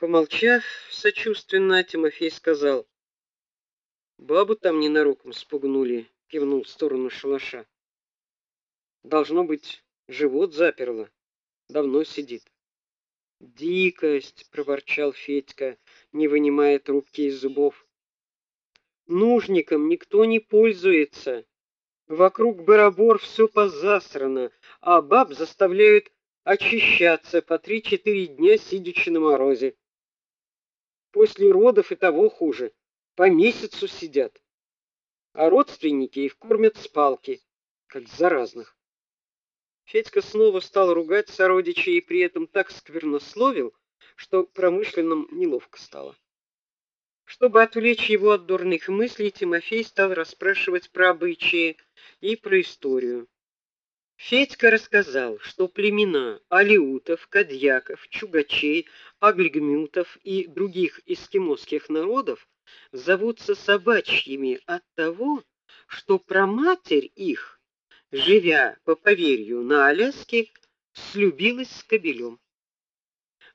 Помолчав, сочувственно Тимофей сказал: "Бабу там ненароком спугнули", кивнул в сторону шалаша. Должно быть, живот заперло. Давно сидит. Дикость, проворчал Федька, не вынимая трубки из зубов. Нужником никто не пользуется. Вокруг барабор все позасрано, а баб заставляют очищаться по три-четыре дня сидячи на морозе. После родов и того хуже. По месяцу сидят. А родственники их кормят с палки, как заразных. Федька снова стал ругать сородичей и при этом так сквернословил, что промышленным неловко стало. Чтобы отвлечь его от дурных мыслей, Тимофей стал расспрашивать про обычаи и про историю. Федька рассказал, что племена алиутов, кадьяков, чугачей, аглигмютов и других эскимосских народов зовутся собачьими от того, что праматерь их, живя по поверью на Аляске, слюбилась с кобелем.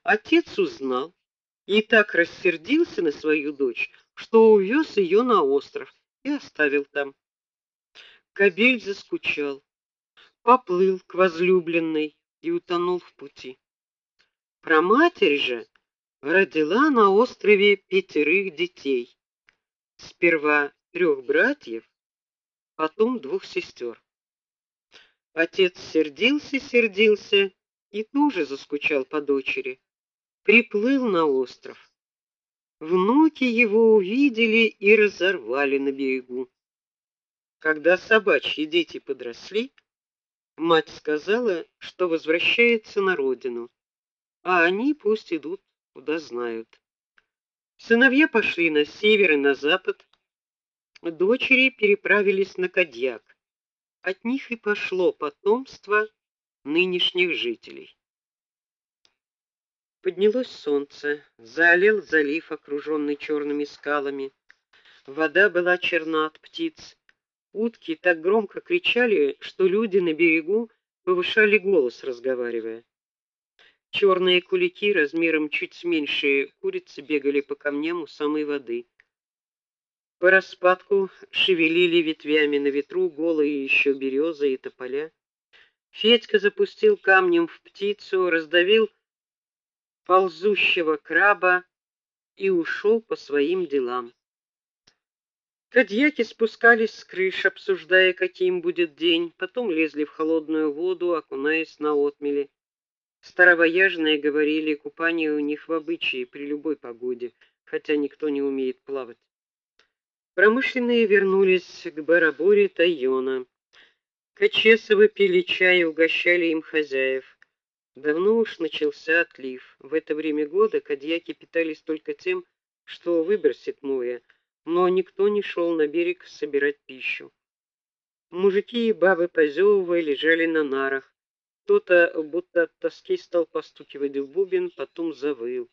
Отец узнал и так рассердился на свою дочь, что увез ее на остров и оставил там. Кобель заскучал поплыл к возлюбленной и утонул в пути. Про матерь же родила на острове пятерых детей. Сперва трех братьев, потом двух сестер. Отец сердился, сердился и тоже заскучал по дочери. Приплыл на остров. Внуки его увидели и разорвали на берегу. Когда собачьи дети подросли, Мать сказала, что возвращается на родину, а они пусть идут куда знают. Сыновья пошли на север и на запад, дочери переправились на Кадьяк. От них и пошло потомство нынешних жителей. Поднялось солнце, залил залив, окруженный черными скалами. Вода была черна от птиц, Утки так громко кричали, что люди на берегу повышали голос, разговаривая. Черные кулики размером чуть меньше курицы бегали по камням у самой воды. По распадку шевелили ветвями на ветру голые еще березы и тополя. Федька запустил камнем в птицу, раздавил ползущего краба и ушел по своим делам. Кадьяки спускались с крыш, обсуждая, каким будет день, потом лезли в холодную воду, окунаясь на отмели. Старовояжные говорили, купание у них в обычае при любой погоде, хотя никто не умеет плавать. Промышленные вернулись к бараборе Тайона. Качесовы пили чай и угощали им хозяев. Давно уж начался отлив. В это время года кадьяки питались только тем, что выбросит море, но никто не шел на берег собирать пищу. Мужики и бабы позевывая лежали на нарах. Кто-то будто от тоски стал постукивать в бубен, потом завыл.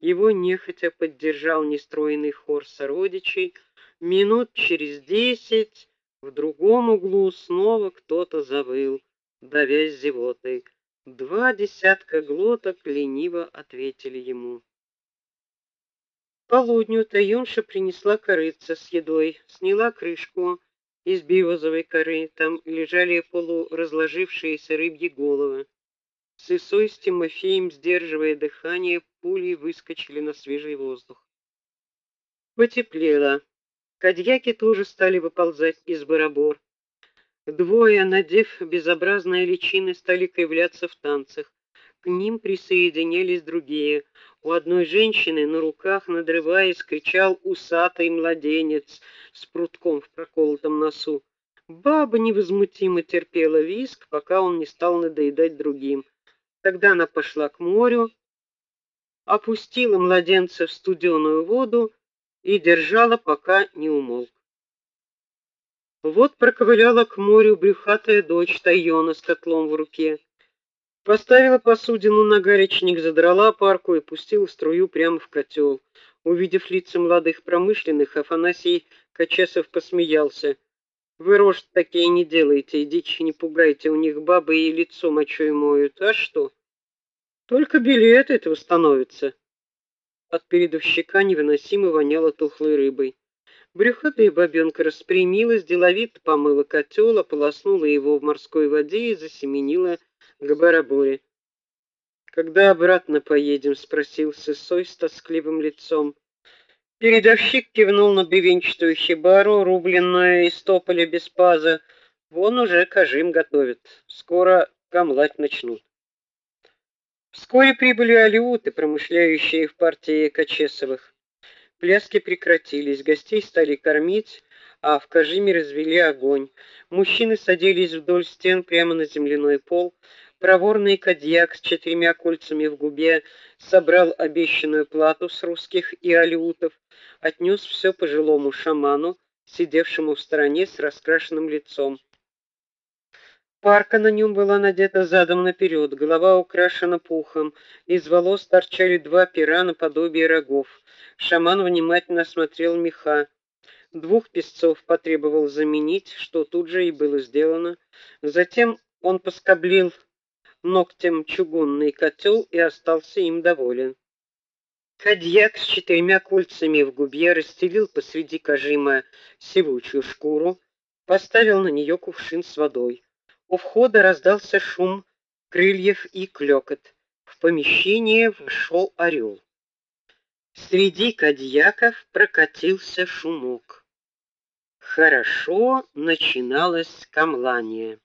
Его нехотя поддержал нестроенный хор сородичей. Минут через десять в другом углу снова кто-то завыл, давясь зевотой. Два десятка глоток лениво ответили ему полудню Таюнша принесла корыца с едой, сняла крышку из биозовой коры. Там лежали полуразложившиеся рыбьи головы. Сысой с Тимофеем, сдерживая дыхание, пулей выскочили на свежий воздух. Потеплело. Кадьяки тоже стали выползать из барабор. Двое, надев безобразные личины, стали кривляться в танцах. К ним присоединились другие. У одной женщины на руках, надрываясь, кричал усатый младенец с прутком в проколотом носу. Баба невозмутимо терпела виск, пока он не стал надоедать другим. Тогда она пошла к морю, опустила младенца в студеную воду и держала, пока не умолк. Вот проковыляла к морю брюхатая дочь Тайона с котлом в руке. Поставила посудину на горячник, задрала парку и пустила струю прямо в котел. Увидев лица молодых промышленных, Афанасий Качесов посмеялся. Вы рожь такие не делайте, и дичь не пугайте, у них бабы и лицо мочой моют. А что? Только билет этого становится. от передовщика невыносимо воняло тухлой рыбой. Брюхатая бабенка распрямилась, деловито помыла котел, ополоснула его в морской воде и засеменила к бараборе. Когда обратно поедем, спросил Сысой с тоскливым лицом. Передовщик кивнул на бревенчатую хибару, рубленную из тополя без паза. Вон уже кажим готовят. Скоро камлать начнут. Вскоре прибыли алиуты, промышляющие в партии Качесовых. Пляски прекратились, гостей стали кормить, а в кажиме развели огонь. Мужчины садились вдоль стен прямо на земляной пол. Проворный кадьяк с четырьмя кольцами в губе собрал обещанную плату с русских и алиутов, отнес все пожилому шаману, сидевшему в стороне с раскрашенным лицом. Парка на нем была надета задом наперед, голова украшена пухом, из волос торчали два пера наподобие рогов. Шаман внимательно осмотрел меха. Двух песцов потребовал заменить, что тут же и было сделано. Затем он поскоблил ногтем чугунный котел и остался им доволен. Кадьяк с четырьмя кольцами в губе расстелил посреди кожима сивучую шкуру, поставил на нее кувшин с водой. У входа раздался шум крыльев и клёкот. В помещение вошел орел. Среди кадьяков прокатился шумок. Хорошо начиналось камлание.